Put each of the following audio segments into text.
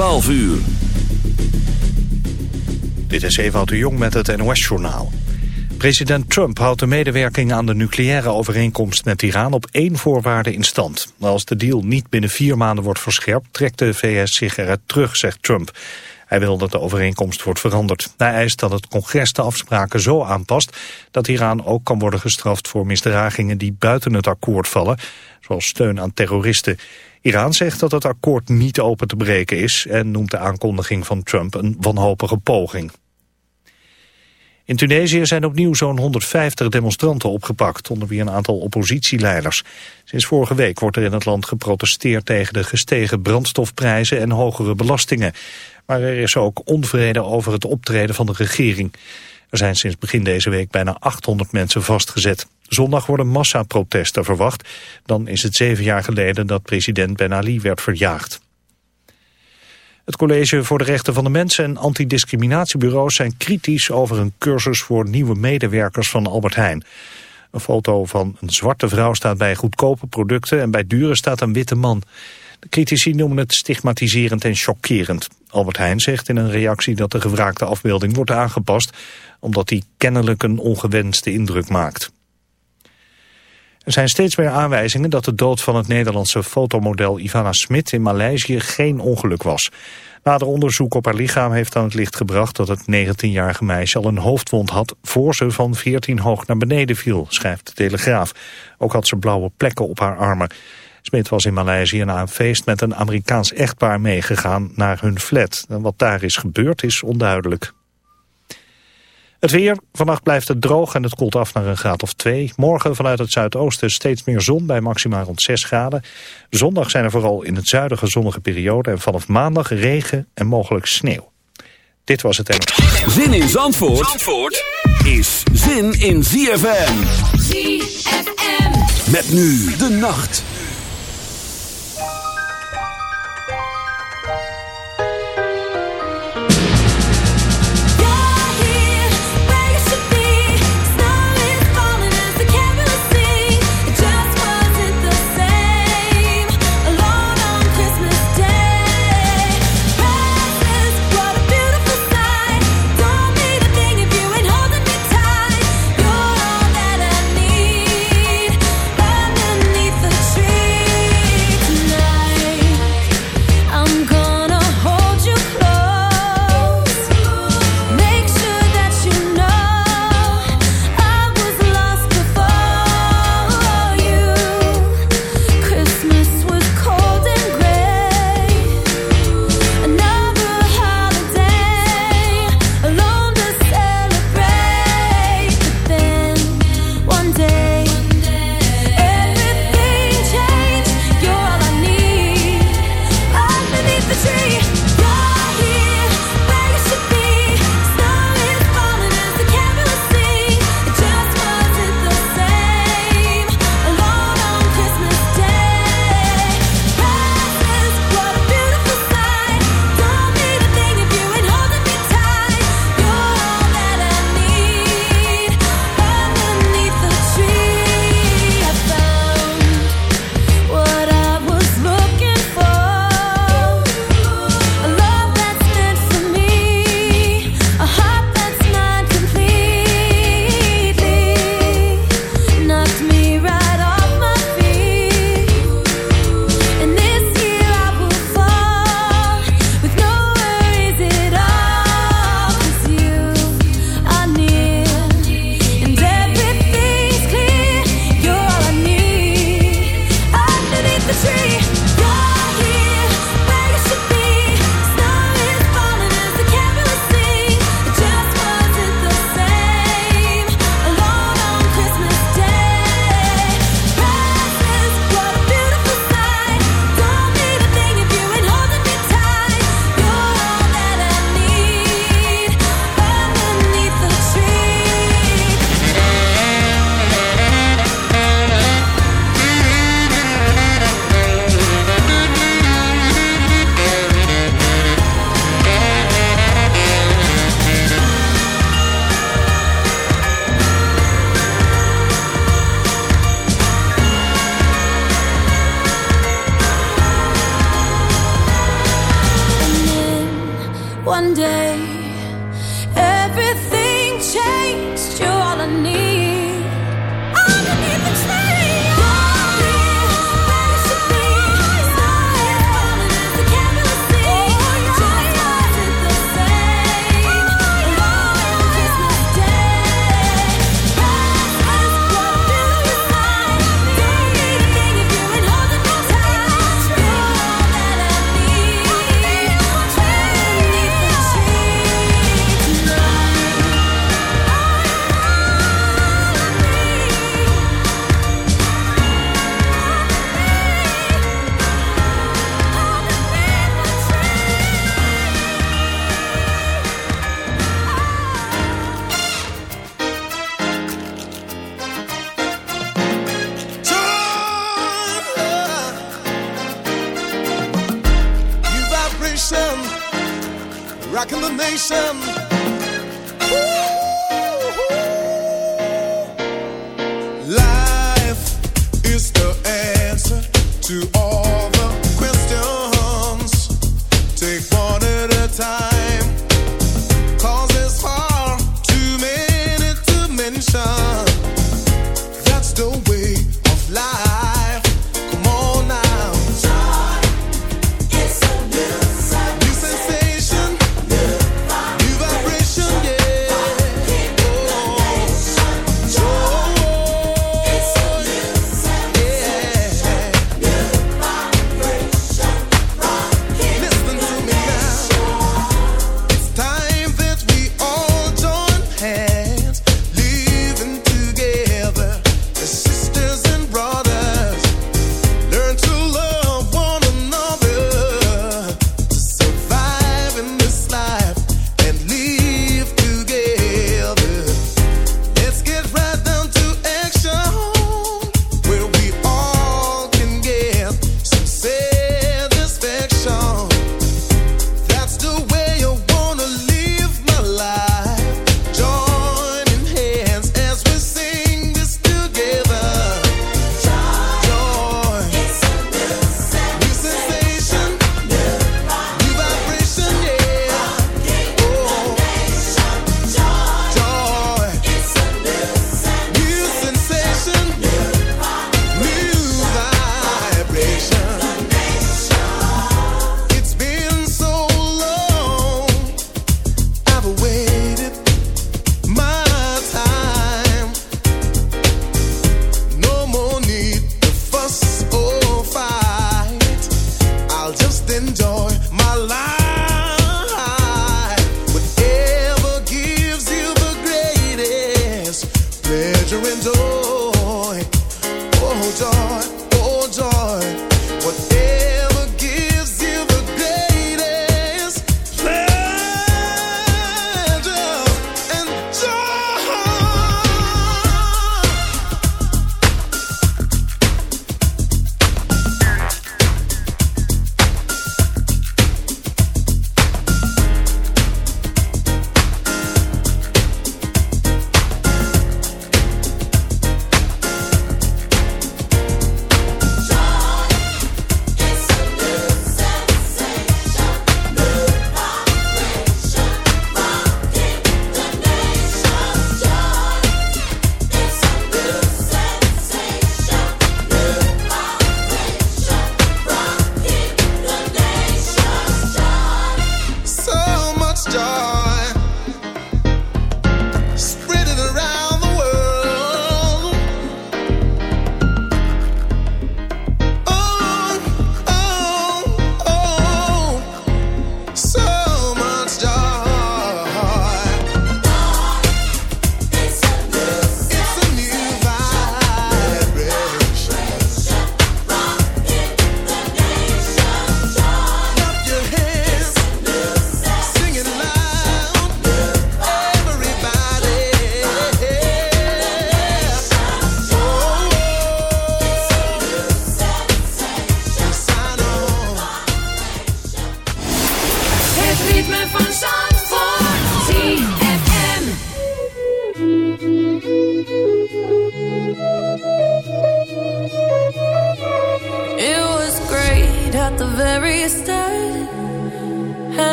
12 uur. Dit is Ewout de Jong met het NOS-journaal. President Trump houdt de medewerking aan de nucleaire overeenkomst met Iran op één voorwaarde in stand. Als de deal niet binnen vier maanden wordt verscherpt, trekt de VS zich eruit terug, zegt Trump. Hij wil dat de overeenkomst wordt veranderd. Hij eist dat het congres de afspraken zo aanpast dat Iran ook kan worden gestraft voor misdragingen die buiten het akkoord vallen, zoals steun aan terroristen. Iran zegt dat het akkoord niet open te breken is en noemt de aankondiging van Trump een wanhopige poging. In Tunesië zijn opnieuw zo'n 150 demonstranten opgepakt, onder wie een aantal oppositieleiders. Sinds vorige week wordt er in het land geprotesteerd tegen de gestegen brandstofprijzen en hogere belastingen. Maar er is ook onvrede over het optreden van de regering. Er zijn sinds begin deze week bijna 800 mensen vastgezet. Zondag worden massaprotesten verwacht. Dan is het zeven jaar geleden dat president Ben Ali werd verjaagd. Het College voor de Rechten van de Mensen en antidiscriminatiebureaus zijn kritisch over een cursus voor nieuwe medewerkers van Albert Heijn. Een foto van een zwarte vrouw staat bij goedkope producten en bij dure staat een witte man. De critici noemen het stigmatiserend en chockerend. Albert Heijn zegt in een reactie dat de gevraagde afbeelding wordt aangepast... omdat die kennelijk een ongewenste indruk maakt. Er zijn steeds meer aanwijzingen dat de dood van het Nederlandse fotomodel Ivana Smit in Maleisië geen ongeluk was. Nader onderzoek op haar lichaam heeft aan het licht gebracht dat het 19-jarige meisje al een hoofdwond had voor ze van 14 hoog naar beneden viel, schrijft de Telegraaf. Ook had ze blauwe plekken op haar armen. Smit was in Maleisië na een feest met een Amerikaans echtpaar meegegaan naar hun flat. Wat daar is gebeurd is onduidelijk. Het weer. Vannacht blijft het droog en het koelt af naar een graad of 2. Morgen vanuit het zuidoosten steeds meer zon bij maximaal rond 6 graden. Zondag zijn er vooral in het zuiden zonnige periode. En vanaf maandag regen en mogelijk sneeuw. Dit was het en... Zin in Zandvoort, Zandvoort is zin in ZFM. ZFM. Met nu de nacht.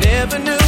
Never knew.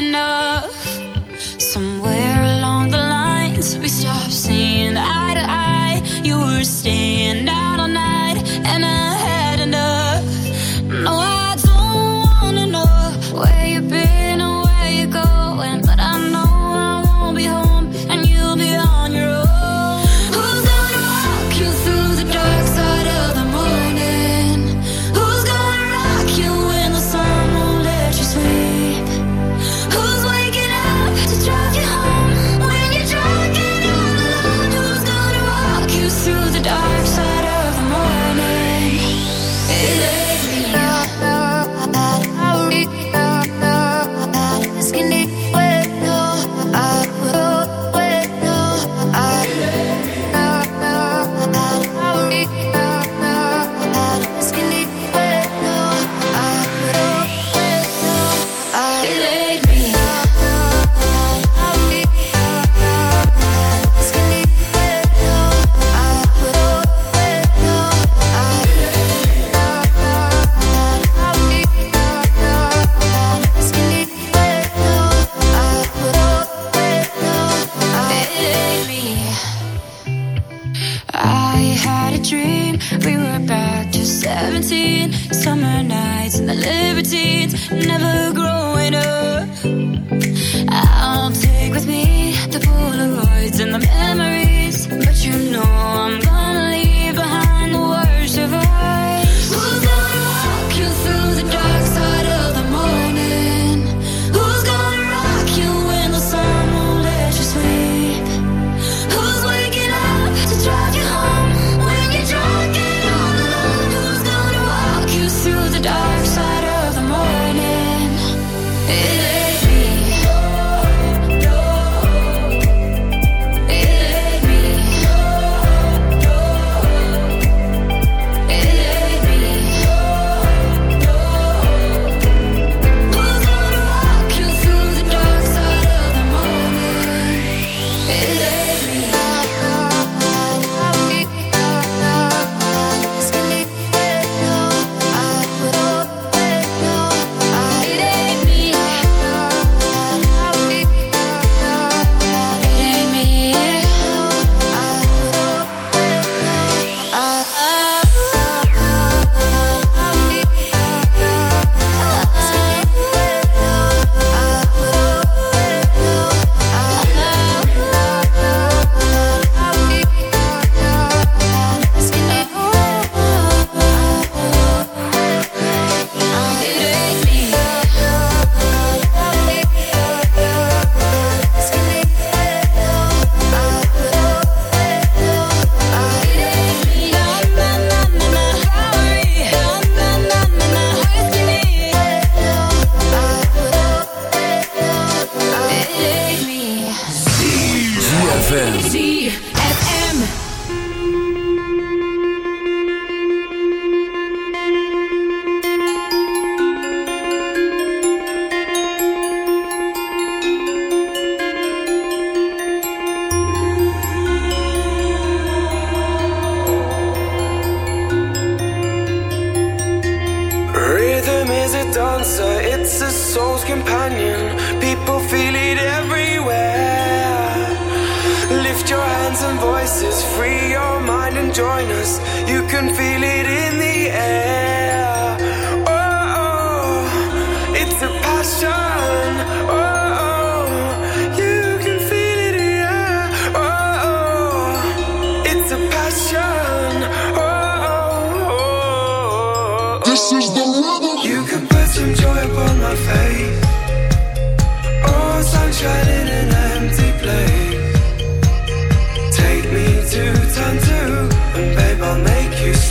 free your mind and join us. You can feel it.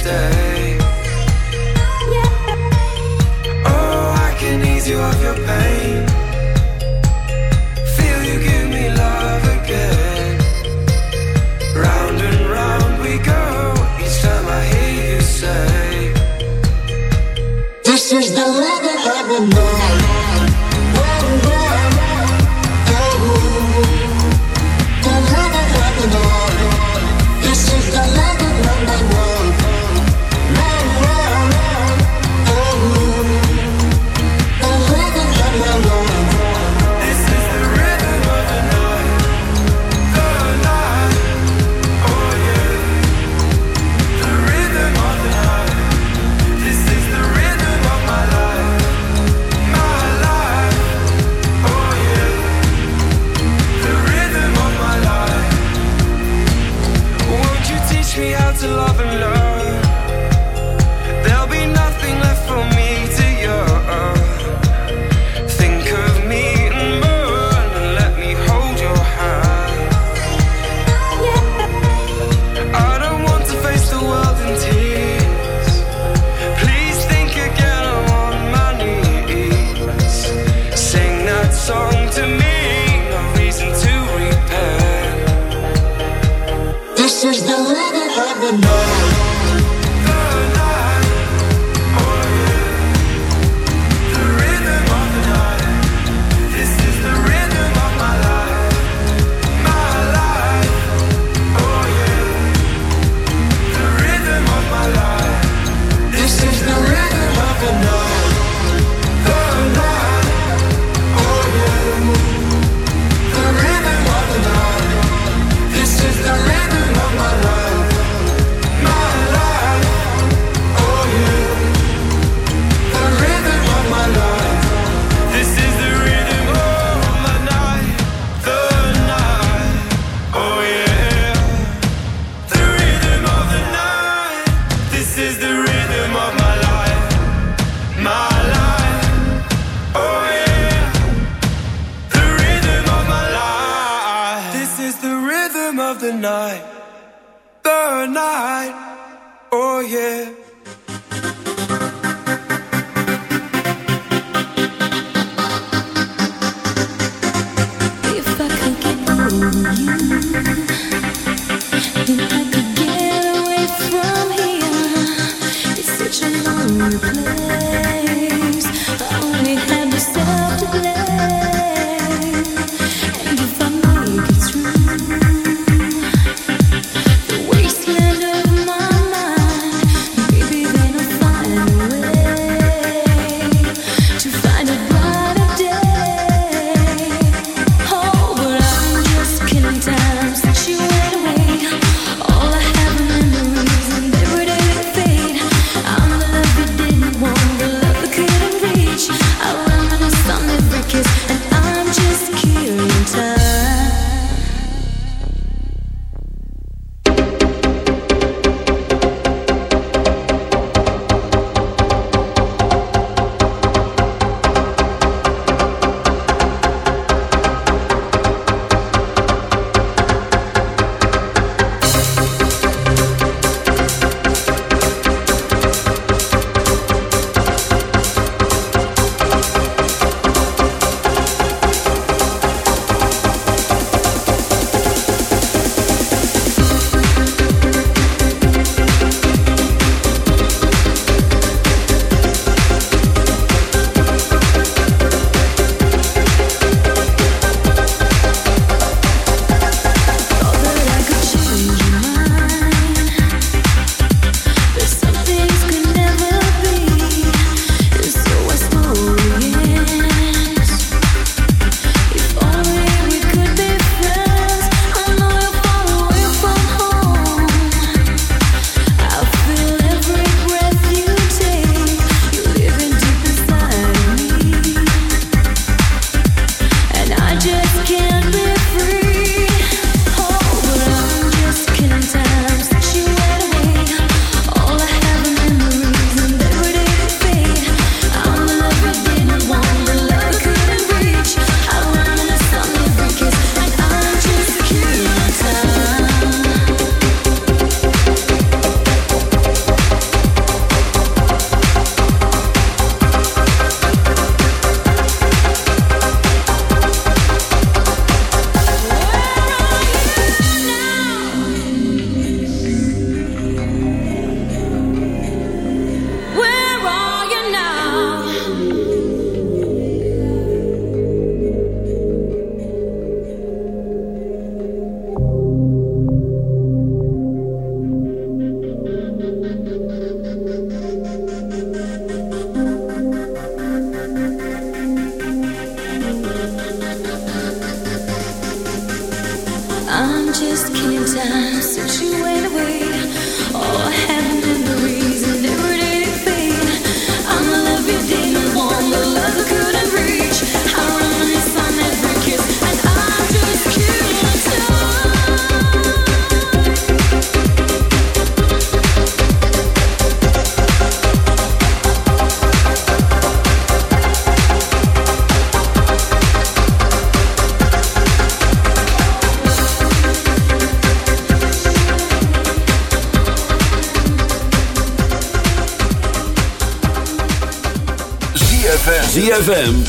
stay. Oh, I can ease you of your pain. Feel you give me love again. Round and round we go. Each time I hear you say, This is the love that I remember.